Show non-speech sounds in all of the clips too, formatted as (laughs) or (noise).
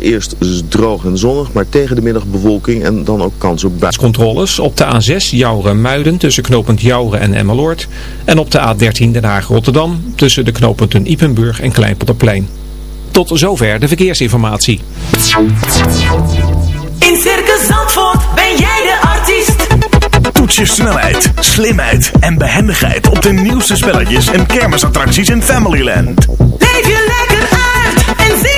weer. Eerst droog en zonnig, maar tegen de middag bewolking en dan ook kans op buien. Controles op de A6 Jouren-Muiden tussen knooppunt Jouren en Emmeloord. En op de A13 Den Haag-Rotterdam tussen de knooppunten Ipenburg en Kleinpolderplein. Tot zover de verkeersinformatie. In Circus Zandvoort ben jij de artiest. Toets je snelheid, slimheid en behendigheid op de nieuwste spelletjes en kermisattracties in Familyland. Leef je lekker uit en zie.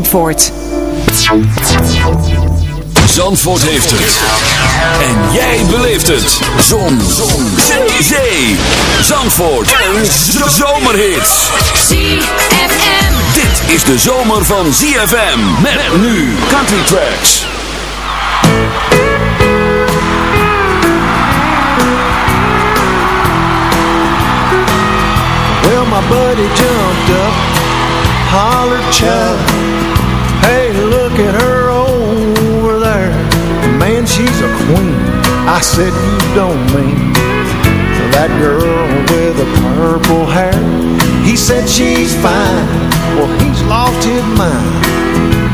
Zandvoort. Zandvoort heeft het. En jij beleeft het. Zon. Zon. Zee. Zee. Zandvoort. Een zomerhit. ZFM. Dit is de zomer van ZFM. Met nu Country Tracks. Well, my buddy jumped up, hollered, Chuck. Hey, look at her over there. Man, she's a queen. I said, you don't mean that girl with the purple hair. He said, she's fine. Well, he's lost his mind.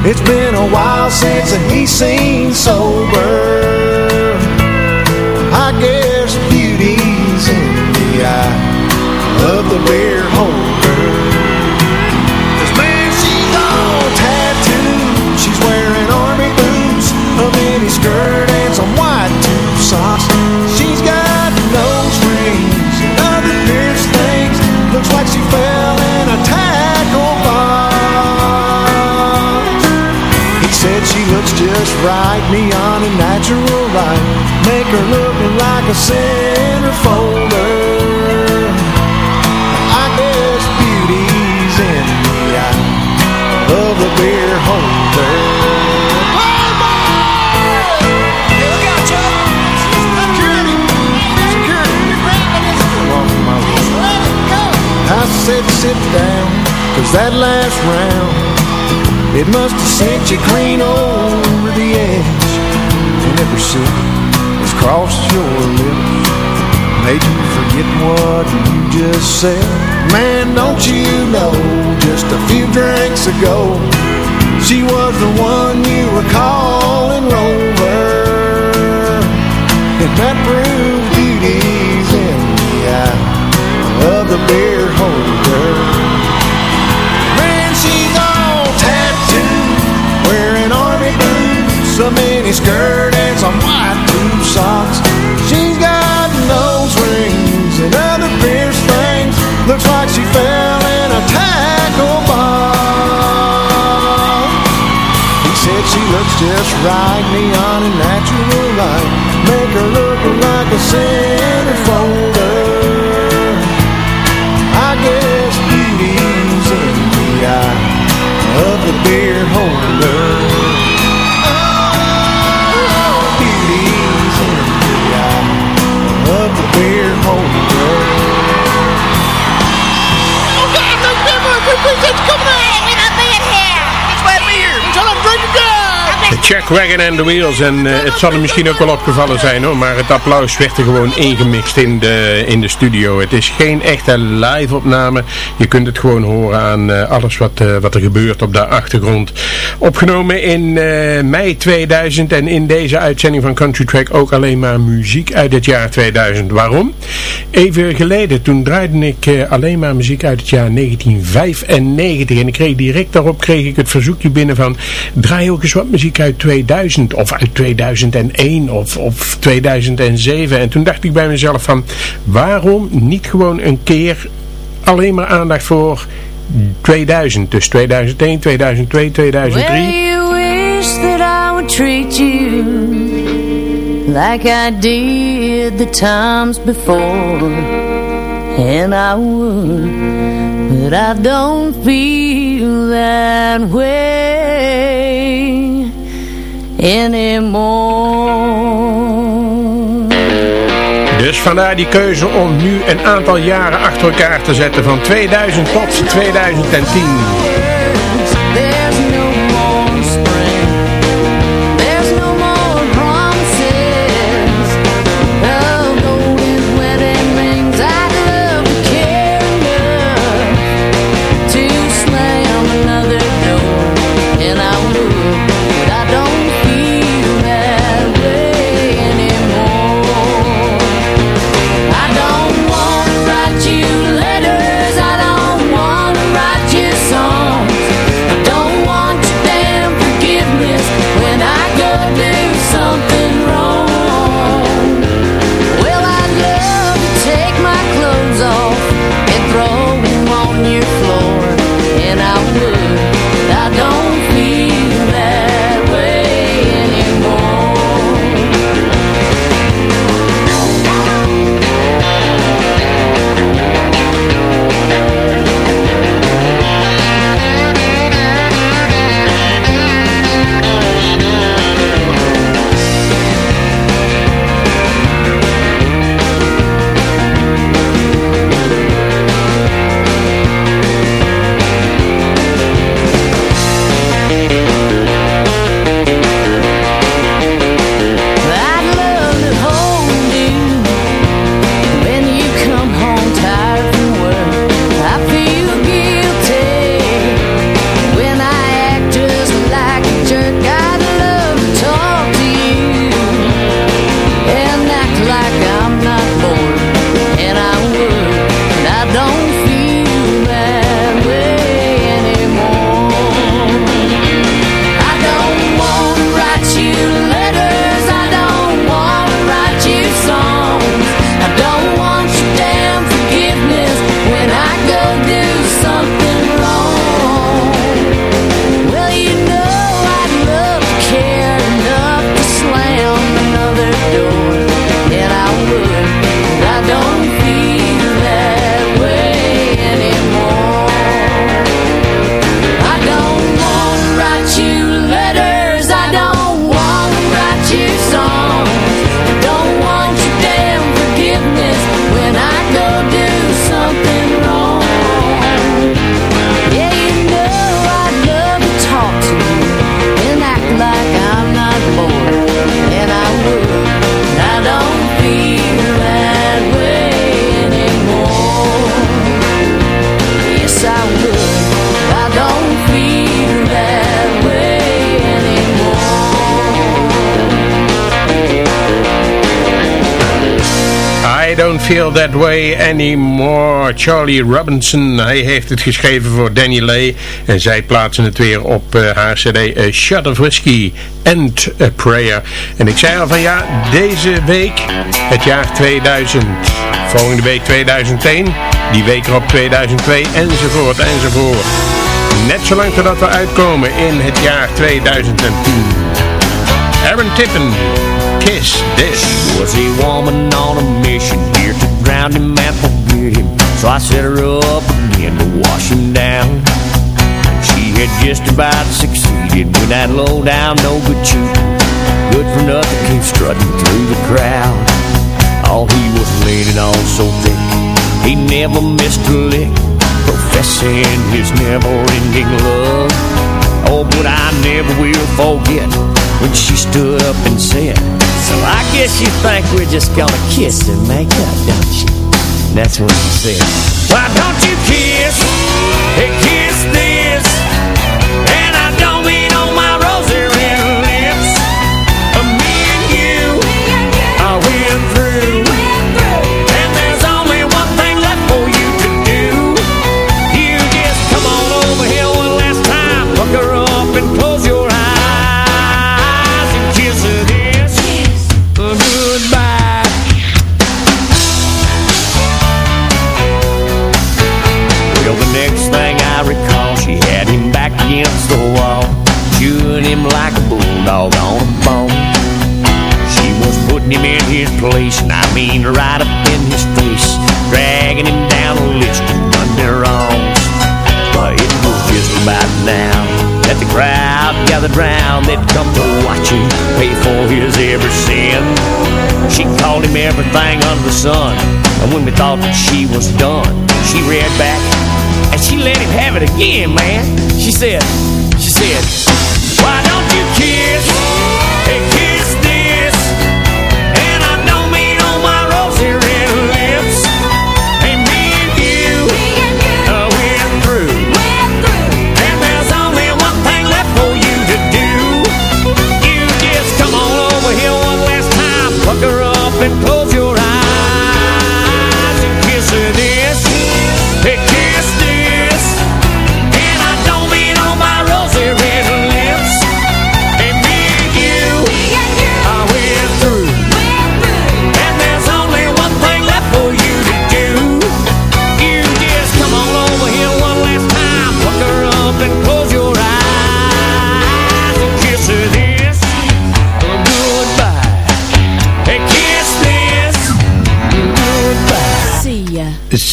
It's been a while since he's seen sober. I guess beauty's in the eye of the beer holder. Looks just right, neon and natural light. Make her look like a centerfolder. I guess beauty's in the eye of the beer holder. I said sit down, cause that last round It must have sent you clean over the edge. And every sip has crossed your lips. Made you forget what you just said. Man, don't you know, just a few drinks ago She was the one you were calling Rover And that proves beauty's in the eye of the beer holder a mini skirt And some white tube socks. She's got nose rings and other pierced things. Looks like she fell in a tackle box He said she looks just right Neon and natural light. Make her look like a centerfolder I guess beauty's in the eye of the beer Chuck Wagon and the Wheels. En eh, het zal er misschien ook wel opgevallen zijn hoor. Maar het applaus werd er gewoon ingemixt in de, in de studio. Het is geen echte live opname. Je kunt het gewoon horen aan eh, alles wat, uh, wat er gebeurt op de achtergrond. Opgenomen in mei 2000. En in deze uitzending van Country Track ook alleen maar muziek uit het jaar 2000. Waarom? Even geleden, toen draaide ik alleen maar muziek uit het jaar 1995. En ik kreeg direct daarop kreeg ik het verzoekje binnen van... Draai ook eens wat muziek uit 2000 of uit 2001 of, of 2007. En toen dacht ik bij mezelf van... Waarom niet gewoon een keer alleen maar aandacht voor 2000. Dus 2001, 2002, 2003. Well, you wish that I would treat you like I did the times before. And I would. But I don't feel that way anymore. Dus vandaar die keuze om nu een aantal jaren achter elkaar te zetten van 2000 tot 2010. That Way Anymore. Charlie Robinson, hij heeft het geschreven voor Danny Lay. En zij plaatsen het weer op uh, haar cd A Shot of Whiskey and a Prayer. En ik zei al van ja, deze week, het jaar 2000. Volgende week 2001, die week erop 2002, enzovoort, enzovoort. Net zolang totdat we uitkomen in het jaar 2010. Aaron Tippen, Kiss This. Was a woman on a mission drowned him and forget him So I set her up again to wash him down. And She had just about succeeded with that low down no good cheat Good for nothing came strutting through the crowd. All he was leaning on so thick He never missed a lick. Professing his never-ending love. Oh, but I never will forget when she stood up and said, So I guess you think we're just gonna kiss and make up, don't you? That's what she said, Why don't you kiss? A a bone. She was putting him in his place, and I mean right up in his face, dragging him down the list of wrongs. But it was just about now that the crowd gathered round. They'd come to watch him pay for his every sin. She called him everything under the sun, and when we thought that she was done, she read back and she let him have it again, man. She said, she said, why don't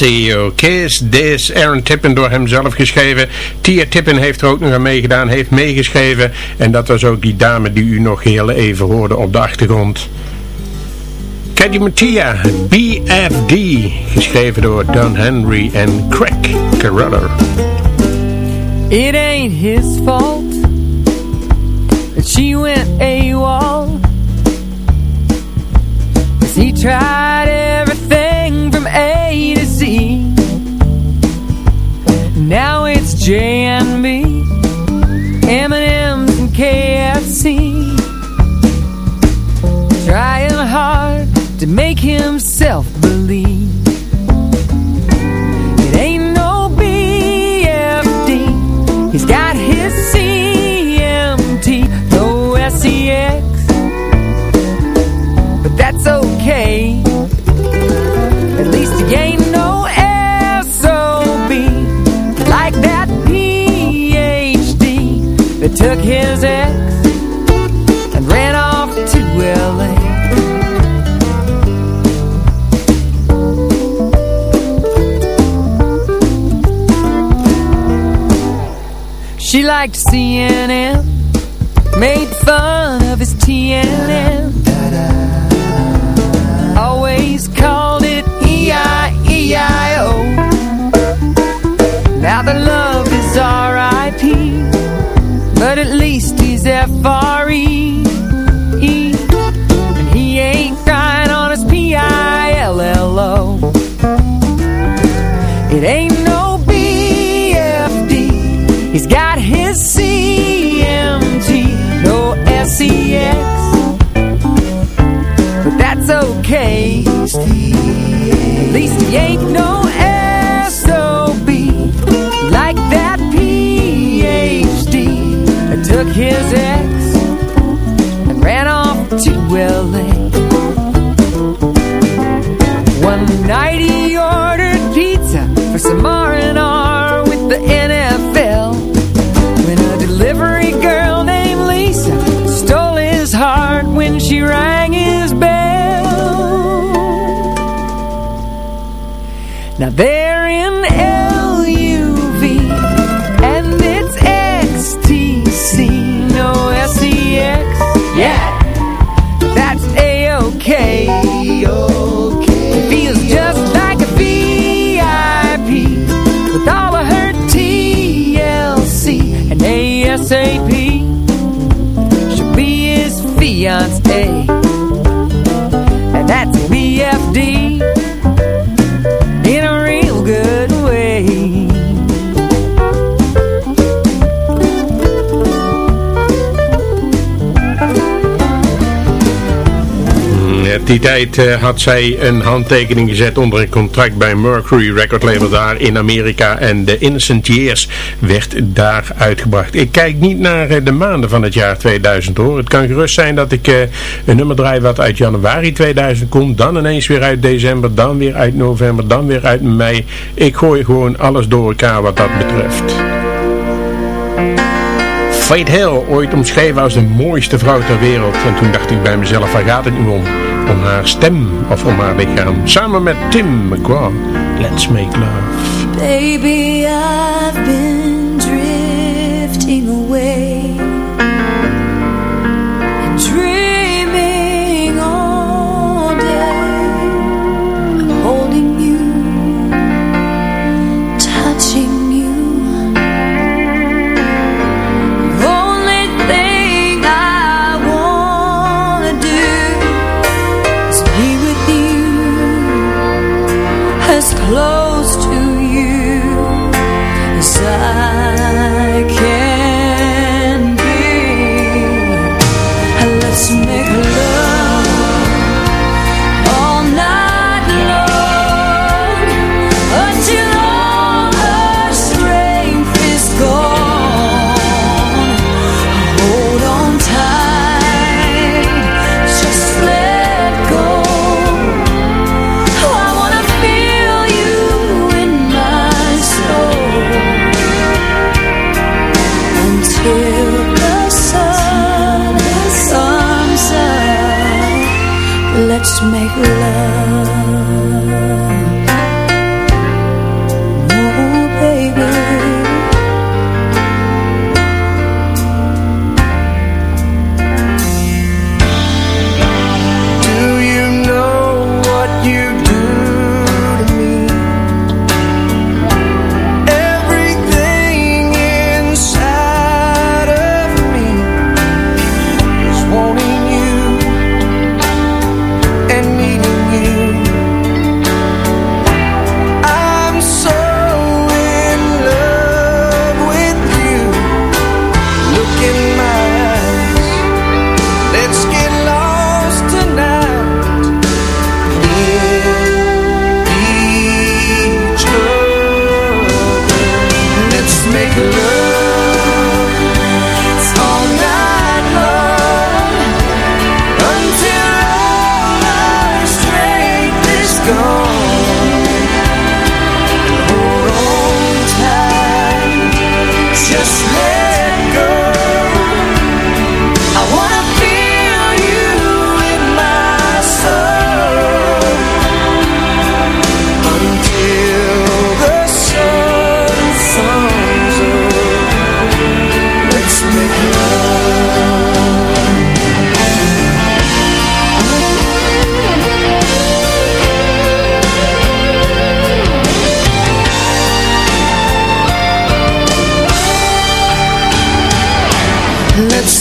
CEO Kiss This, Aaron Tippin door hem zelf geschreven. Tia Tippin heeft er ook nog aan meegedaan, heeft meegeschreven. En dat was ook die dame die u nog heel even hoorde op de achtergrond. Caddy Mattia, BFD, geschreven door Don Henry en Craig Carruthers. It ain't his fault that she went AWOL. Cause he J and B, M&M's and KFC. Trying hard to make himself believe. It ain't no BFD. He's got his CMT, no SEX. But that's okay. Liked CNN, made fun of his TNN. Ain't no Now they're in LUV and it's XTC, no SEX. Yeah, that's A-OK. It feels just like a VIP with all of her TLC and ASAP. She'll be Beyonce. And die tijd eh, had zij een handtekening gezet onder een contract bij Mercury Record Label daar in Amerika. En The Innocent Years werd daar uitgebracht. Ik kijk niet naar eh, de maanden van het jaar 2000 hoor. Het kan gerust zijn dat ik eh, een nummer draai wat uit januari 2000 komt. Dan ineens weer uit december, dan weer uit november, dan weer uit mei. Ik gooi gewoon alles door elkaar wat dat betreft. Faith Hill, ooit omschreven als de mooiste vrouw ter wereld. En toen dacht ik bij mezelf, waar gaat het nu om? Om haar stem of om haar lichaam. Samen met Tim McGraw, Let's Make Love. Baby, I've been drifting away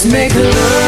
Let's make love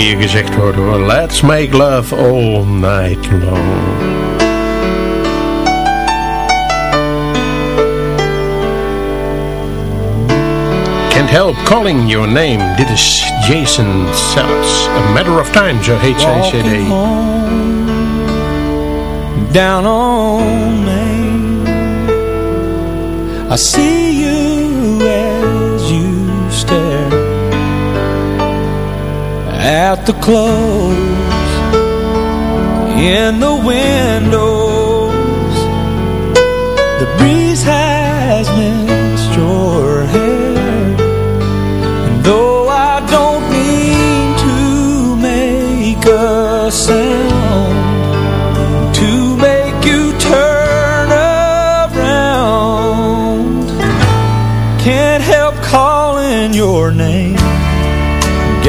Het zou tegen je gezegd worden hoor. Let's make love all night long. Can't help calling your name. Dit is Jason Sellers. A Matter of Time, zo heet zijn cd. down on Main. I see at the clothes in the windows. The breeze has missed your hair,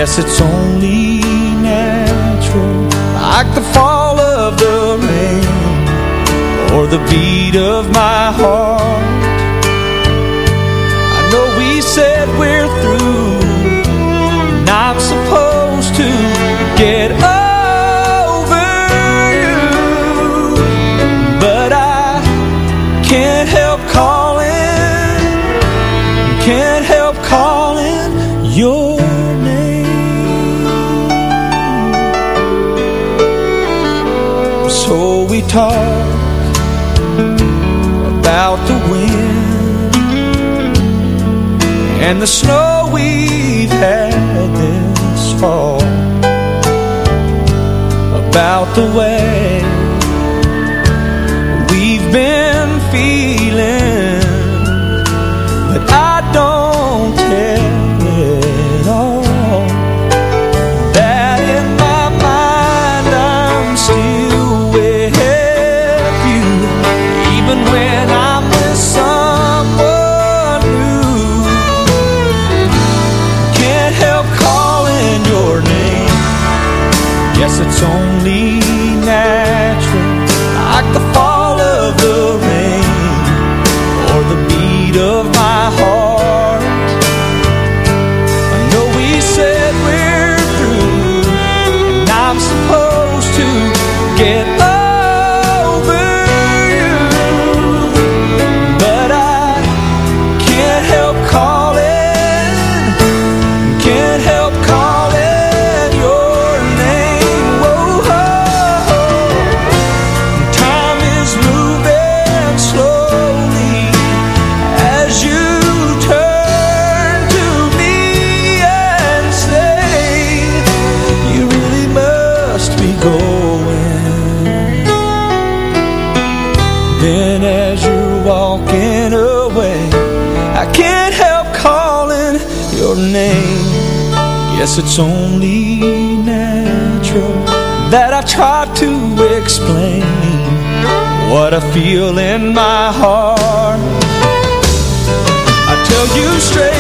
Guess it's only natural, like the fall of the rain or the beat of my heart. I know we said we're talk about the wind and the snow we've had this fall, about the way Guess it's only natural that I try to explain what I feel in my heart. I tell you straight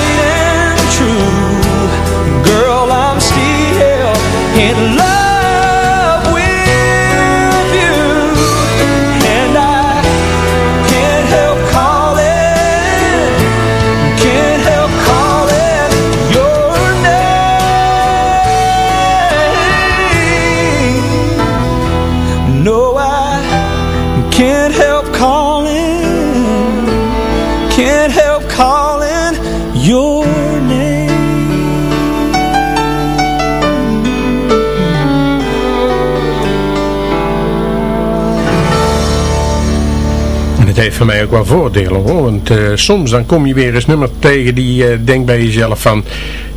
voor mij ook wel voordelen hoor. Want eh, soms dan kom je weer eens nummer tegen die je denkt bij jezelf van...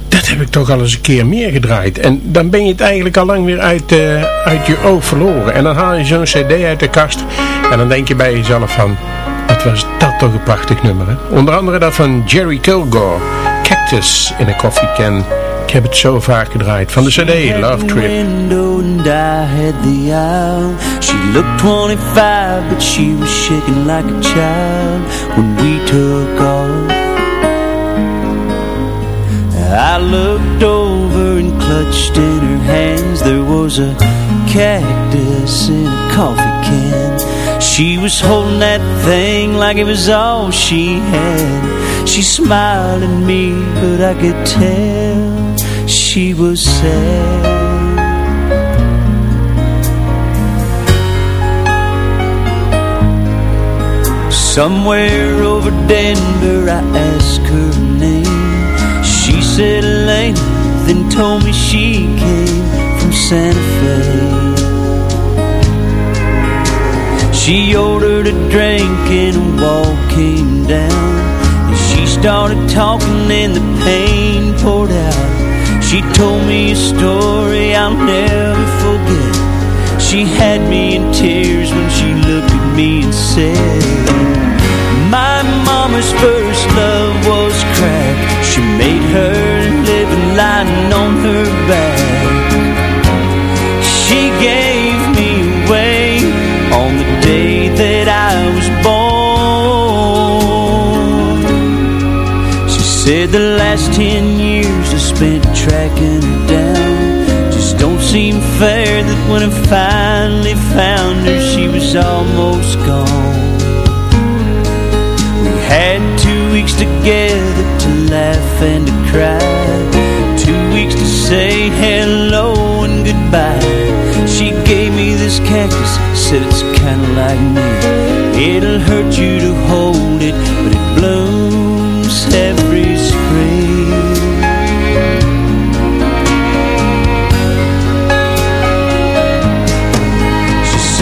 Dat heb ik toch al eens een keer meer gedraaid. En dan ben je het eigenlijk al lang weer uit, eh, uit je oog verloren. En dan haal je zo'n cd uit de kast. En dan denk je bij jezelf van... Wat was dat toch een prachtig nummer? Onder andere dat van Jerry Kilgore. Cactus in a Coffee Can. Heb het zo vaak gedraaid. Van de cd Love Trip. window and I had the aisle. She looked 25 but she was shaking like a child When we took off. I looked over and clutched in her hands. There was a cactus in a coffee can. She was holding that thing like it was all she had. She smiled at me but I could tell she was sad Somewhere over Denver I asked her name. She said Elena Then told me she came from Santa Fe. She ordered a drink and a wall came down. And she started talking and the pain poured out She told me a story I'll never forget. She had me in tears when she looked at me and said My mama's first love was crack. She made her live a lying on her back. She gave me away on the day that I was born. She said the last ten years I spent tracking her down. Just don't seem fair that when I finally found her She was almost gone. We had two weeks together to laugh and to cry. Two weeks to say hello and goodbye. She gave me this cactus, said it's kinda like me. It'll hurt you to hold it, but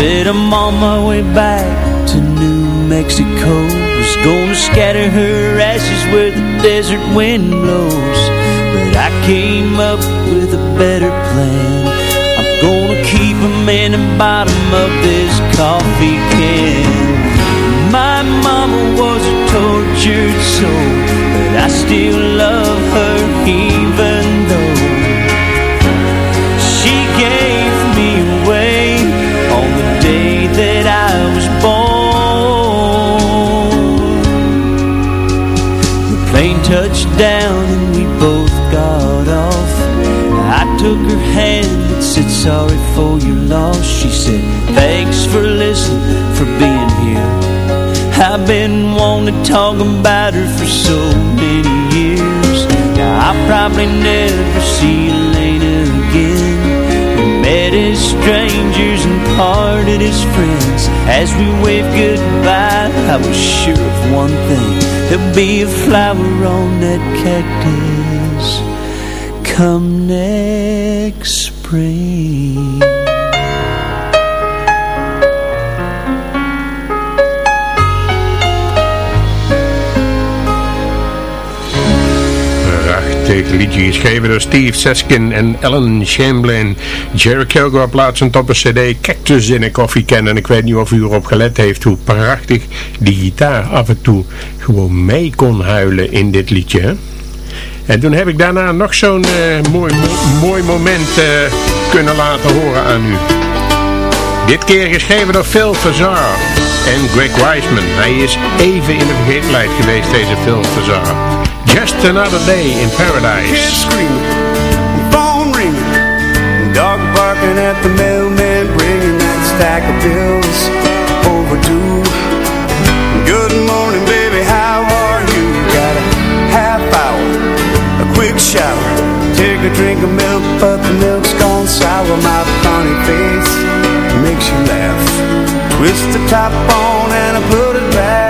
said I'm on my way back to New Mexico. Was gonna scatter her ashes where the desert wind blows. But I came up with a better plan. I'm gonna keep keep 'em in the bottom of this coffee can. My mama was a tortured soul But I still love her even that I was born. The plane touched down and we both got off. I took her hand and said sorry for your loss. She said thanks for listening, for being here. I've been wanting to talk about her for so many years. Now I'll probably never see Elena as strangers and parted as friends. As we waved goodbye I was sure of one thing There'll be a flower on that cactus Come next spring Liedje geschreven door Steve Seskin en Ellen Chamberlain. Jerry Kilgore plaatsend op een cd Cactus in een koffiecan. En ik weet niet of u erop gelet heeft hoe prachtig die gitaar af en toe gewoon mee kon huilen in dit liedje. En toen heb ik daarna nog zo'n eh, mooi, mo- mooi moment eh, kunnen laten horen aan u. Dit keer geschreven door Phil Fazar en Greg Wiseman. Hij is even in de vergetelheid geweest, deze Phil Fazar. Just Another Day in Paradise. Kids screaming, phone ringing, dog barking at the mailman, bringing that stack of bills overdue. Good morning, baby, how are you? Got a half hour, a quick shower, take a drink of milk, but the milk's gone sour. My funny face makes you laugh. Twist the top on and I put it back.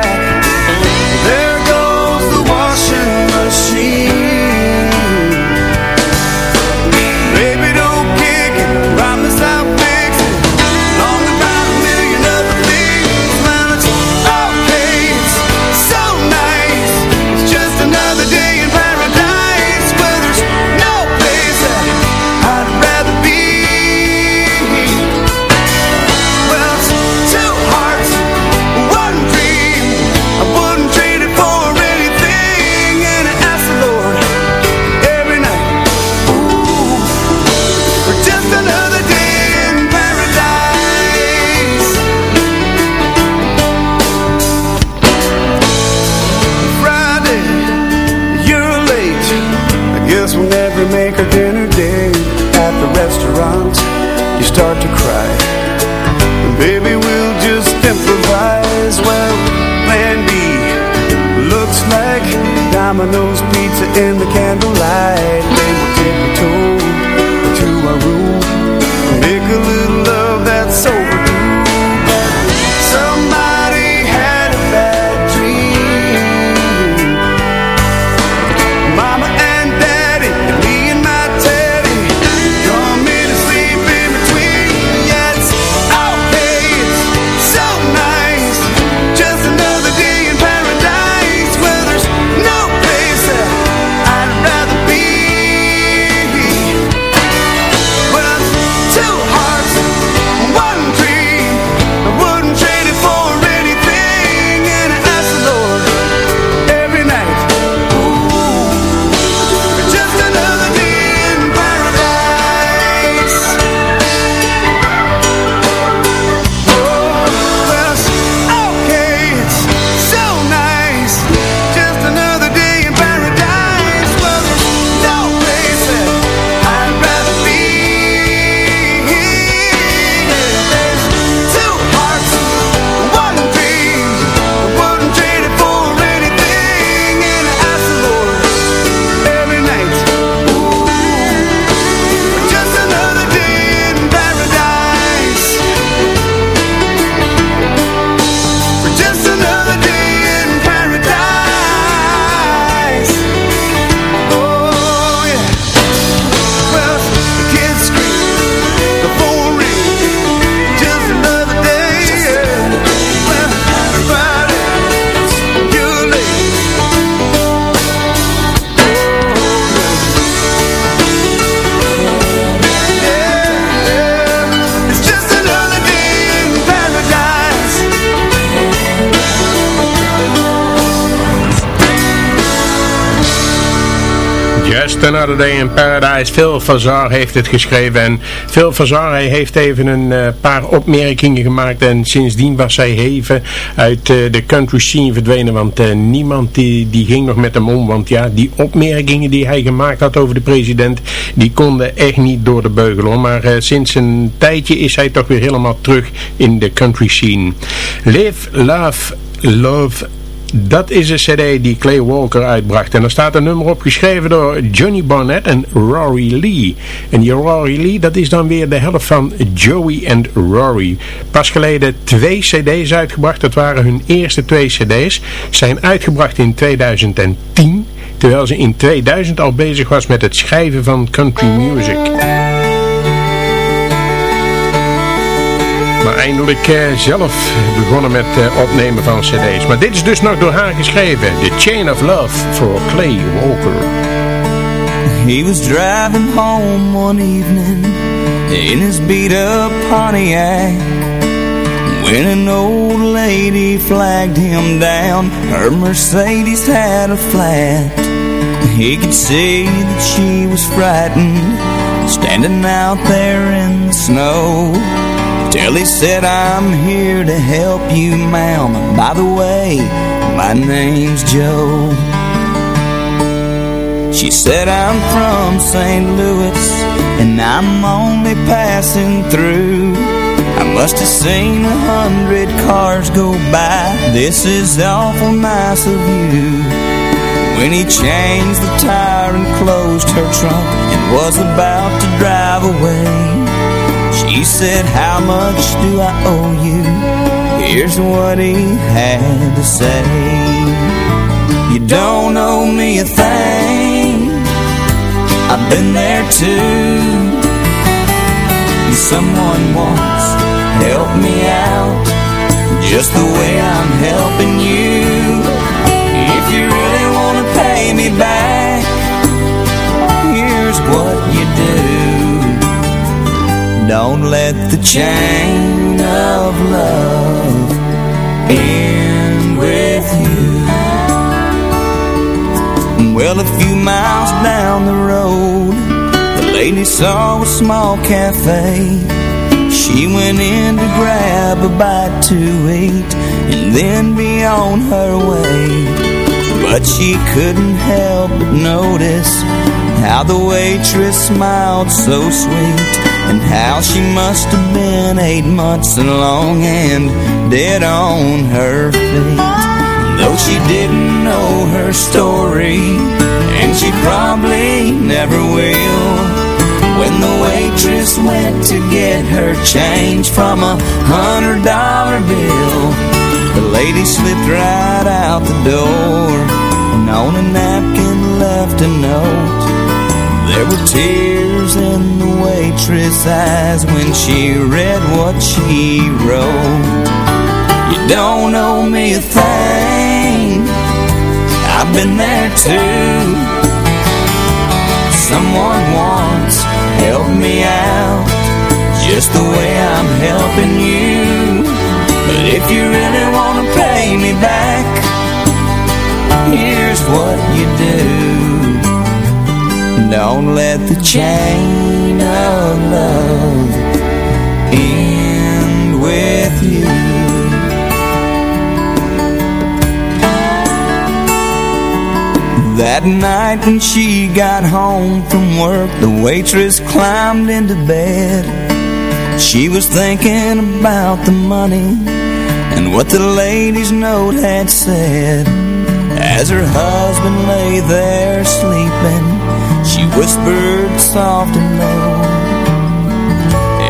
Domino's pizza in the Just Another Day in Paradise. Phil Fazar heeft het geschreven. En Phil Fazar heeft even een uh, paar opmerkingen gemaakt. En sindsdien was hij even uit uh, de country scene verdwenen. Want uh, niemand die, die ging nog met hem om. Want ja, die opmerkingen die hij gemaakt had over de president. Die konden echt niet door de beugel. Hoor. Maar sinds een tijdje is hij toch weer helemaal terug in de country scene. Live, Love, Love dat is een cd die Clay Walker uitbracht. En er staat een nummer op geschreven door Johnny Barnett en Rory Lee. En die Rory Lee, dat is dan weer de helft van Joey en Rory. Pas geleden twee cd's uitgebracht. Dat waren hun eerste twee cd's. Zijn uitgebracht in 2010. Terwijl ze in 2000 al bezig was met het schrijven van country music. Maar eindelijk uh, zelf begonnen met uh, opnemen van cd's. Maar dit is dus nog door haar geschreven. The Chain of Love for Clay Walker. He was driving home one evening in his beat up Pontiac. When an old lady flagged him down, her Mercedes had a flat. He could see that she was frightened, standing out there in the snow. Till he said, I'm here to help you, ma'am. By the way, my name's Joe. She said, I'm from St. Louis, and I'm only passing through. I must have seen a hundred cars go by. This is awful nice of you. When he changed the tire and closed her trunk and was about to drive away. She said, how much do I owe you? Here's what he had to say. You don't owe me a thing. I've been there too. Someone once helped me out just the way I'm helping you. Don't let the chain of love end with you. Well, a few miles down the road, the lady saw a small cafe. She went in to grab a bite to eat and then be on her way. But she couldn't help but notice how the waitress smiled so sweet and how she must have been eight months along and dead on her feet. Though she didn't know her story, and she probably never will. When the waitress went to get her change from a hundred dollar bill, the lady slipped right out the door and on a napkin left a note. There were tears in the waitress' eyes when she read what she wrote. You don't owe me a thing. I've been there too. Someone once helped me out just the way I'm helping you. But if you really want to pay me back, here's what you do. Don't let the chain of love end with you. That night when she got home from work, the waitress climbed into bed. She was thinking about the money and what the lady's note had said. As her husband lay there sleeping, she whispered soft and low,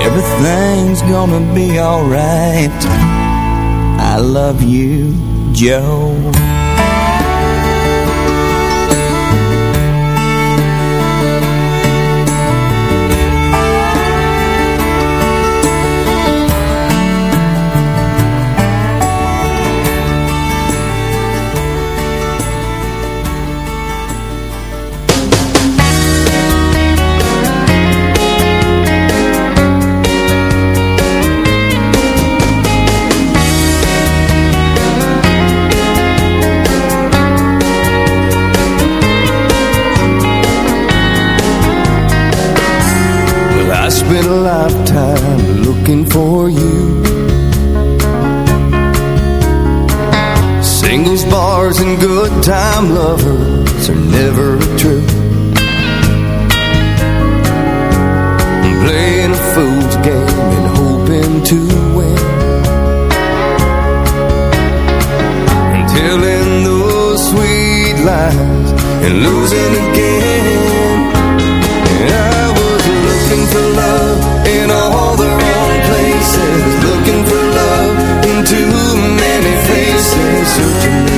Everything's gonna be alright. I love you, Joe. Spent a lifetime looking for you. Singles bars and good time lovers are never true. Playing a fool's game and hoping to win. And telling those sweet lies and losing faces. Searching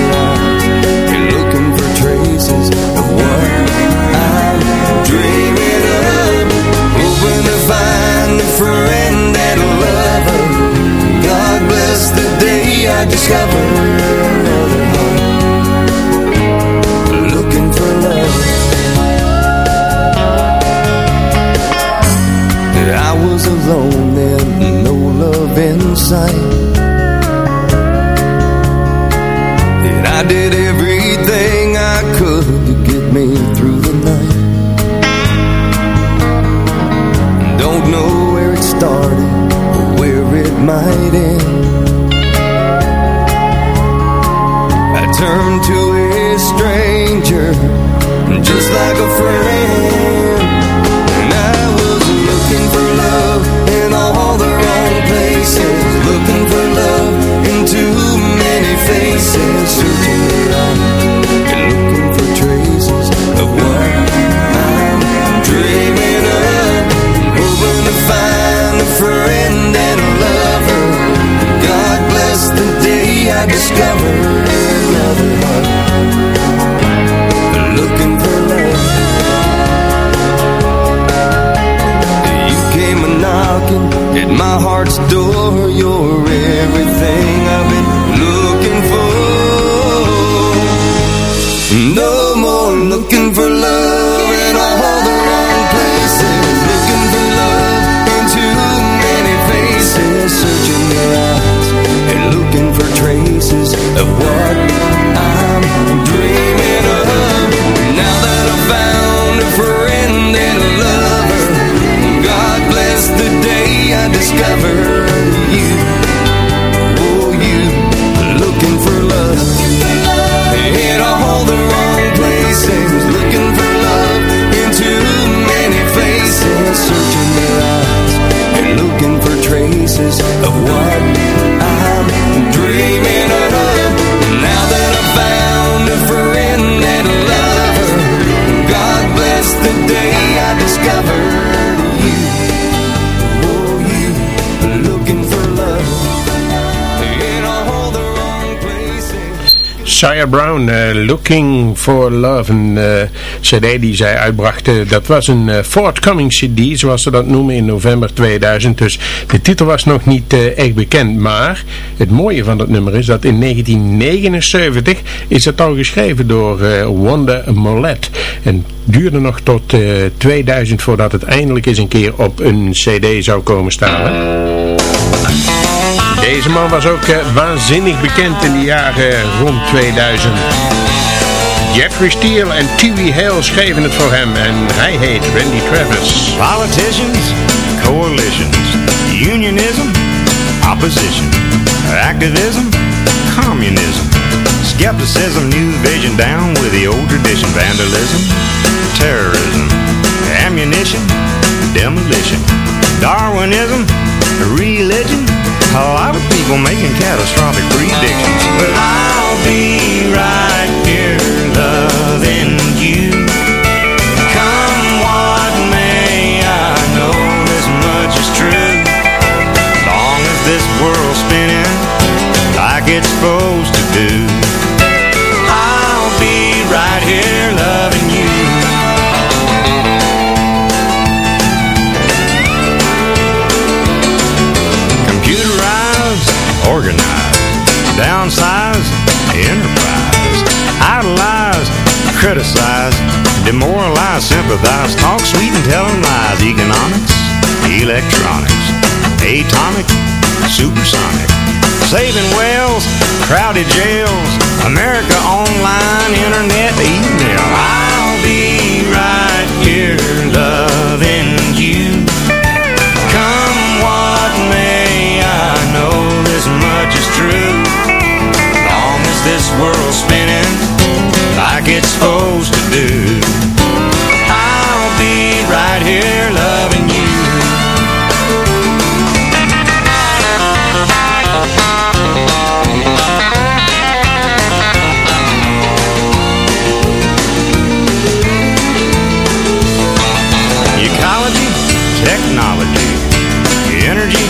Sire Brown, eh, Looking for Love, een eh, cd die zij uitbrachten. Dat was een eh, forthcoming cd, zoals ze dat noemen, in november 2000. Dus de titel was nog niet echt bekend. Maar het mooie van dat nummer is dat in 1979 is het al geschreven door Wanda Mollett. En duurde nog tot eh, 2000 voordat het eindelijk eens een keer op een cd zou komen staan. hè. Deze man was ook eh, waanzinnig bekend in de jaren rond 2000. Jeffrey Steele en Tiwi Hale schreven het voor hem en hij heet Randy Travis. Politicians, coalitions, unionism, opposition, activism, communism, skepticism, new vision down with the old tradition, vandalism, terrorism, ammunition, demolition, Darwinism, religion, a lot of people making catastrophic predictions, but I'll be right here loving you. Come what may, I know this much is true. Long as this world's spinning like it's supposed criticize, demoralize, sympathize, talk sweet and tell them lies. Economics, electronics, atomic, supersonic, saving wells, crowded jails, America online, internet, email. I'll be right here loving you. Come what may, I know this much is true. Long as this world's spinning like it's supposed to do. I'll be right here loving you. Ecology, technology, energy,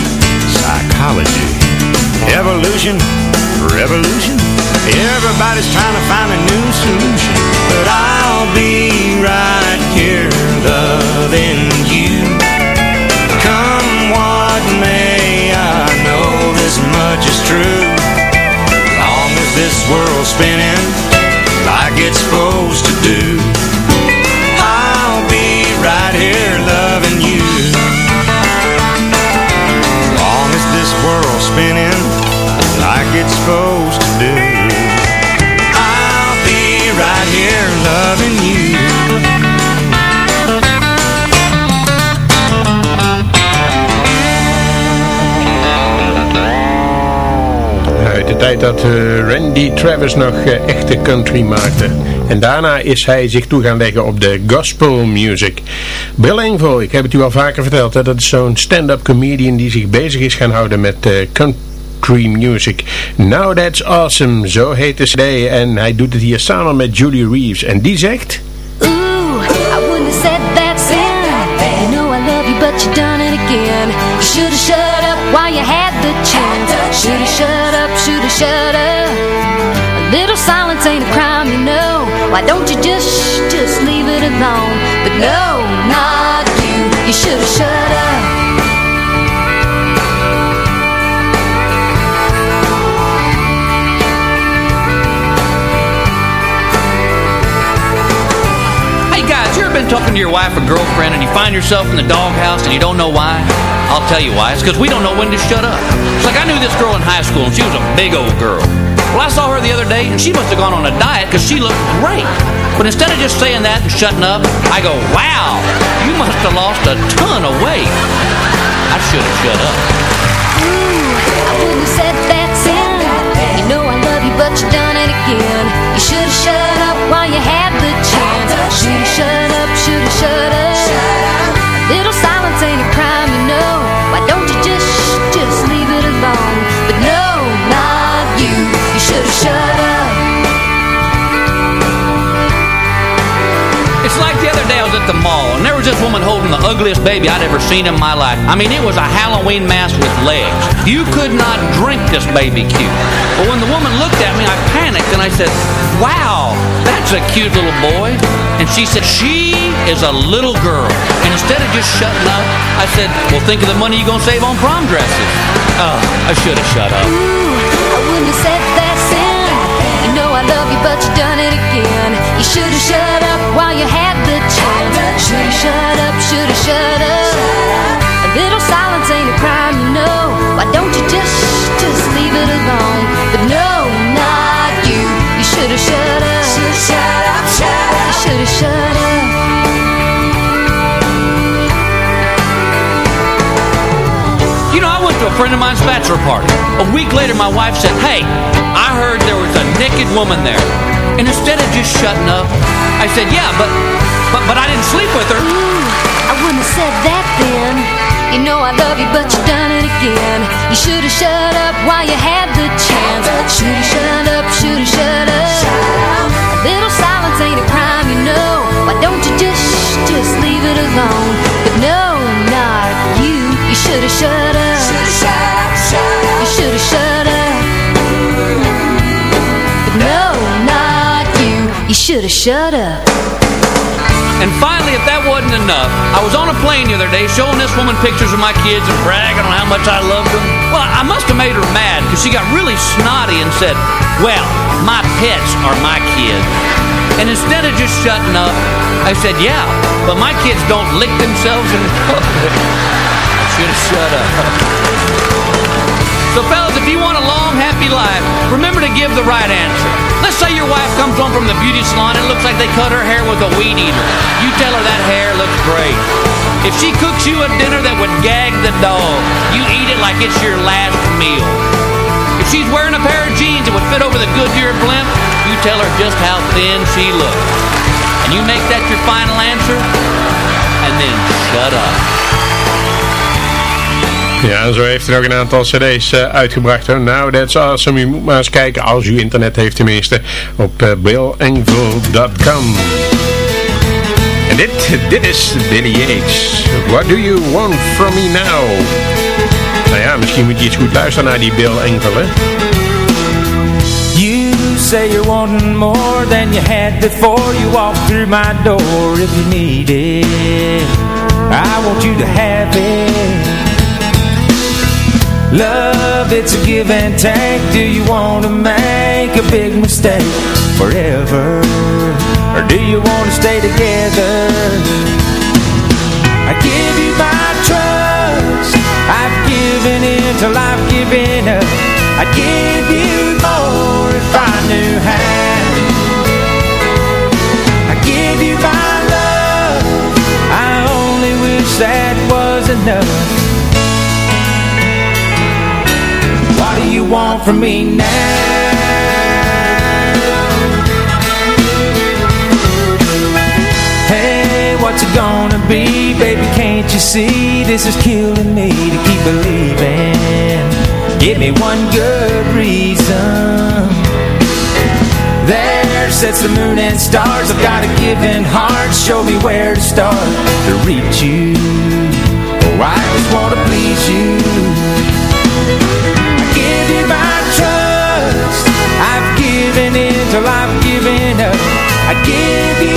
psychology, evolution, revolution. Everybody's trying to find a new solution, but I'll be right here loving you. Come what may, I know this much is true. Long as this world's spinning like it's supposed to do. I'll be right here loving you. Long as this world's spinning like it's supposed tijd dat eh, Randy Travis nog eh, echte country maakte. En daarna is hij zich toe gaan leggen op de gospel music. Bill Engvall, ik heb het u al vaker verteld, hè, dat is zo'n stand-up comedian die zich bezig is gaan houden met eh, country music. Now That's Awesome, zo heet de cd. En hij doet het hier samen met Julie Reeves. En die zegt... I wouldn't have said that know I love you, but you done it again. Shut up while you had the chance. Should have shut up, should have shut up. A little silence ain't a crime, you know. Why don't you just, just leave it alone? But no, not you. You should have shut up. Been talking to your wife or girlfriend and you find yourself in the doghouse and you don't know why? I'll tell you why. It's because we don't know when to shut up. It's like I knew this girl in high school and she was a big old girl. Well, I saw her the other day and she must have gone on a diet because she looked great. But instead of just saying that and shutting up, I go, wow, you must have lost a ton of weight. I should have shut up. Ooh, I wouldn't have said that sin. You know I love you, but you done it again. You should have shut up while you had the chance. Should have shut up, It's like the other day I was at the mall and there was this woman holding the ugliest baby I'd ever seen in my life. I mean, it was a Halloween mask with legs. You could not drink this baby cute. But when the woman looked at I said, wow, that's a cute little boy. And she said, she is a little girl. And instead of just shutting up, I said, well, think of the money you're going to save on prom dresses. Oh, I should have shut up. Ooh, I wouldn't have said that sin. You know I love you, but you done it again. You should have shut up while you had the chance. Should have shut up, should have shut up. A little silence ain't a crime, shut up, shut up. Shut up. You know, I went to a friend of mine's bachelor party. A week later, my wife said, Hey, I heard there was a naked woman there. And instead of just shutting up, I said, Yeah, but, but, but I didn't sleep with her. I wouldn't have said that then. You know I love you, but you've done it again. You should have shut up while you had the chance. Should have shut up, should have shut up. Just, just leave it alone? But no, not you. You should have shut up. You should have shut up. But no, not you. You should have shut up. And finally, if that wasn't enough, I was on a plane the other day showing this woman pictures of my kids and bragging on how much I loved them. Well, I must have made her mad because she got really snotty and said, Well, my pets are my kids. And instead of just shutting up, I said, Yeah, but my kids don't lick themselves in public. (laughs) I should have shut up. So fellas, if you want a long, happy life, remember to give the right answer. Let's say your wife comes home from the beauty salon and it looks like they cut her hair with a weed eater. You tell her that hair looks great. If she cooks you a dinner that would gag the dog, you eat it like it's your last meal. If she's wearing a pair of jeans that would fit over the Goodyear blimp, you tell her just how thin she looks. And you make that your final answer, and then shut up. Ja, zo heeft hij nog een aantal cd's uh, uitgebracht. Nou, that's awesome. U moet maar eens kijken, als u internet heeft tenminste, op uh, billengel.com. En dit, dit is Billy Yates. What do you want from me now? Nou ja, misschien moet je iets goed luisteren naar die Bill Engel? You say you're wanting more than you had before you walked through my door if you need it. I want you to have it. Love, it's a give and take Do you want to make a big mistake forever? Or do you want to stay together? I give you my till I've given up. I'd give you more if I knew how. I give you my love. I only wish that was enough. What do you want from me now? What's it gonna be? Baby, can't you see this is killing me to keep believing? Give me one good reason. There sits the moon and stars. I've got a given heart. Show me where to start to reach you. Oh, I just wanna please you. I give you my trust. I've given in till I've given up. I'd give you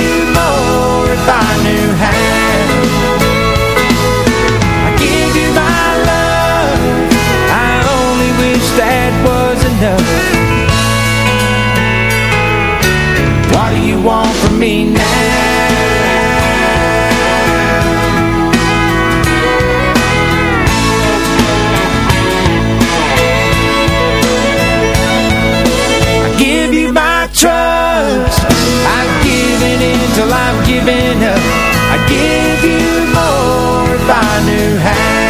What do you want from me now? I give you my trust. I've given in till I've given up. I'd give you more if I knew how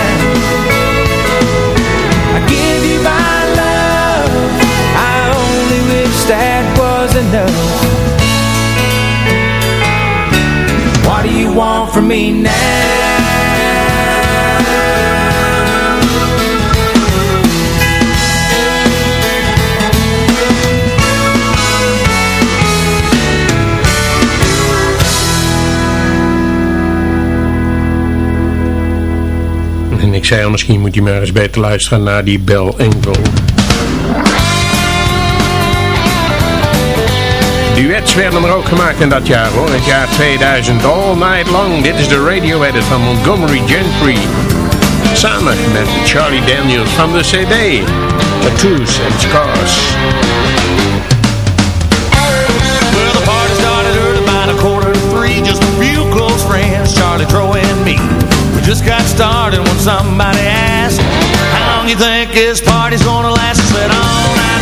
enough What do you want from me now? En ik zei al, misschien moet je maar eens beter luisteren naar die Bell Engel. Duets werden er ook gemaakt in dat jaar hoor, het jaar 2000. All Night Long, dit is de radio edit van Montgomery Gentry. Samen met Charlie Daniels van de CD, Tattoos and Scars. Well, the party started early about a quarter to three. Just a few close friends, Charlie, Troy, and me. We just got started when somebody asked, How long you think this party's gonna last? I said, All night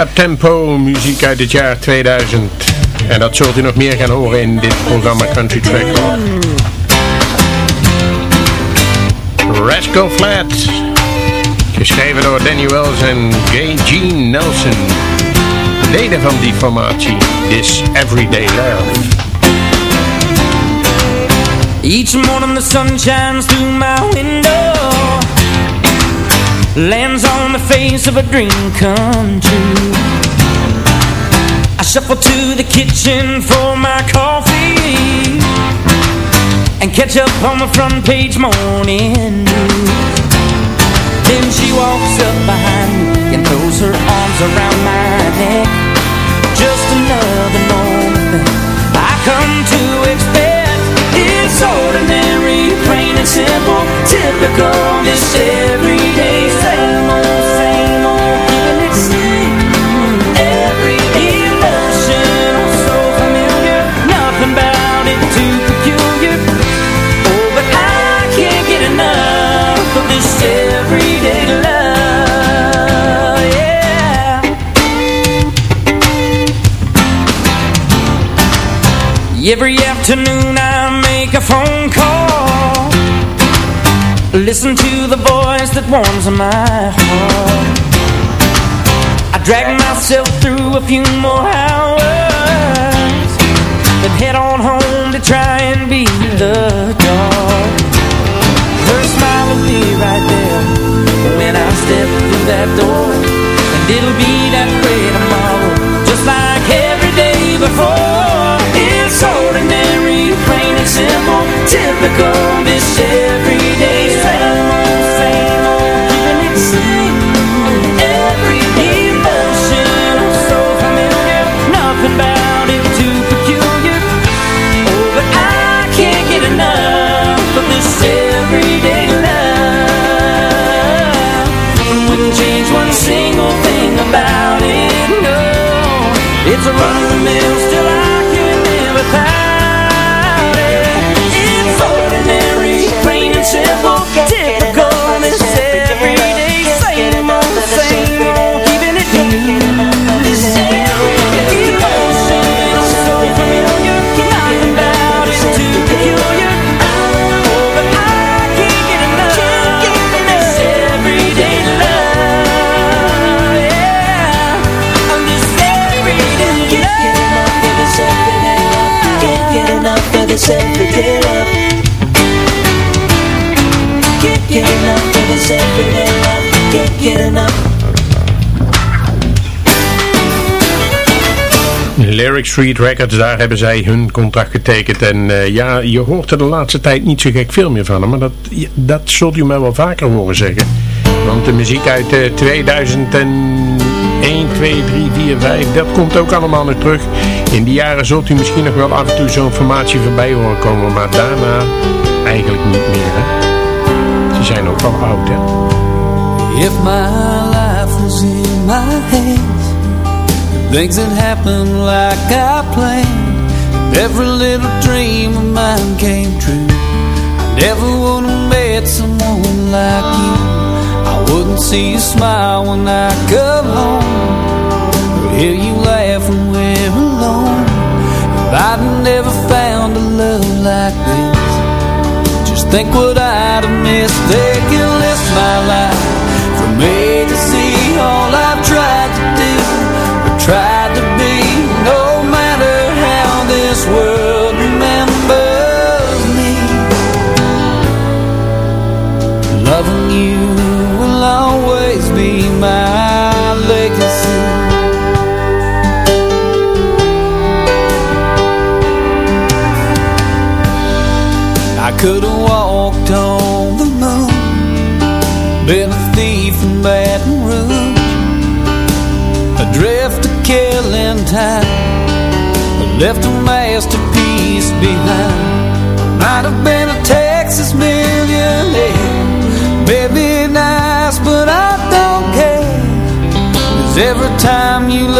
uptempo muziek uit het jaar 2000. En dat zult u nog meer gaan horen in dit programma Country Track. Rascal Flatts. Geschreven door Danny Wells en Gene Nelson. Leden van die formatie. This Everyday Love. Each morning the sun shines through my window Lands on the face of a dream come true. I shuffle to the kitchen for my coffee And catch up on the front page morning news. Then she walks up behind me And throws her arms around my neck. Just another thing I come to expect. It's ordinary, plain and simple Typical, this everyday Every afternoon I make a phone call. Listen to the voice that warms my heart. I drag myself through a few more hours Then head on home try and beat the dark Her smile will be right there When I step through that door. And it'll be that way tomorrow Just like every day before. It's ordinary, plain and simple Typical, this It's a run-of-the-mill, Lyric Street Records, daar hebben zij hun contract getekend. En eh, ja, je hoort er de laatste tijd niet zo gek veel meer van. Maar dat, dat zult u mij wel vaker horen zeggen. Want de muziek uit eh 2001, 2, 3, 4, 5, dat komt ook allemaal nog terug. In die jaren zult u misschien nog wel af en toe zo'n formatie voorbij horen komen. Maar daarna eigenlijk niet meer. Hè? Ze zijn ook wel oud hè. If my life was in my hands Things that happen like I planned Every little dream of mine came true I never would have met someone like you I wouldn't see you smile when I come home Or hear you laugh when I'd never found a love like this. Just think what I'd have missed They can list my life From A to Z All I've could have walked on the moon. Been a thief in Baton Rouge. Adrift to killing time. Left a masterpiece behind. Might have been a Texas millionaire. Maybe nice but I don't care. Cause every time you look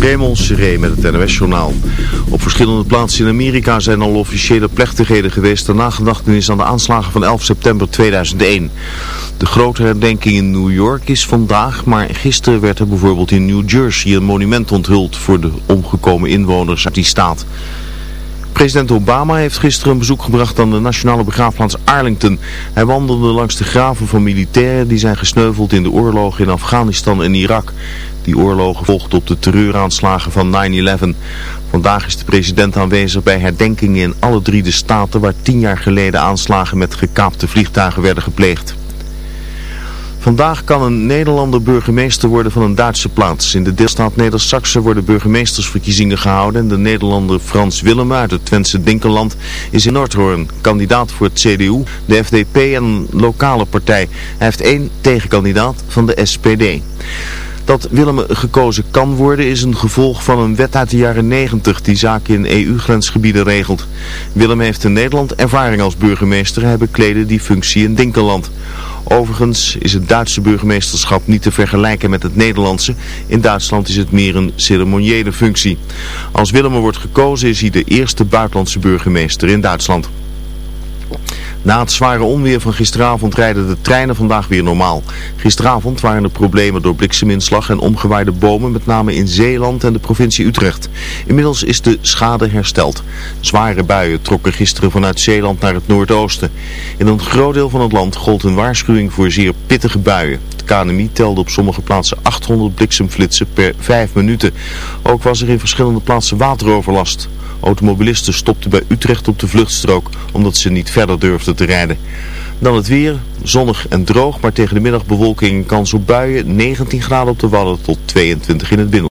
Raymond Seré met het NOS-journaal. Op verschillende plaatsen in Amerika zijn al officiële plechtigheden geweest ter nagedachtenis aan de aanslagen van 11 september 2001. De grote herdenking in New York is vandaag, maar gisteren werd er bijvoorbeeld in New Jersey een monument onthuld voor de omgekomen inwoners uit die staat. President Obama heeft gisteren een bezoek gebracht aan de nationale begraafplaats Arlington. Hij wandelde langs de graven van militairen die zijn gesneuveld in de oorlogen in Afghanistan en Irak. Die oorlogen volgden op de terreuraanslagen van 9-11. Vandaag is de president aanwezig bij herdenkingen in alle drie de staten waar tien jaar geleden aanslagen met gekaapte vliegtuigen werden gepleegd. Vandaag kan een Nederlander burgemeester worden van een Duitse plaats. In de deelstaat Neder-Saxe worden burgemeestersverkiezingen gehouden en de Nederlander Frans Willem uit het Twentse Dinkeland is in Noordhoorn kandidaat voor het CDU, de FDP en een lokale partij. Hij heeft één tegenkandidaat van de SPD. Dat Willem gekozen kan worden is een gevolg van een wet uit de jaren 90 die zaken in EU-grensgebieden regelt. Willem heeft in Nederland ervaring als burgemeester. Hij bekleedde die functie in Dinkeland. Overigens is het Duitse burgemeesterschap niet te vergelijken met het Nederlandse. In Duitsland is het meer een ceremoniële functie. Als Willem wordt gekozen is hij de eerste buitenlandse burgemeester in Duitsland. Na het zware onweer van gisteravond rijden de treinen vandaag weer normaal. Gisteravond waren er problemen door blikseminslag en omgewaaide bomen, met name in Zeeland en de provincie Utrecht. Inmiddels is de schade hersteld. Zware buien trokken gisteren vanuit Zeeland naar het noordoosten. In een groot deel van het land gold een waarschuwing voor zeer pittige buien. Het KNMI telde op sommige plaatsen 800 bliksemflitsen per 5 minuten. Ook was er in verschillende plaatsen wateroverlast. Automobilisten stopten bij Utrecht op de vluchtstrook omdat ze niet verder durfden te rijden. Dan het weer, zonnig en droog, maar tegen de middag bewolking kans op buien, 19 graden op de Wadden tot 22 in het binnen.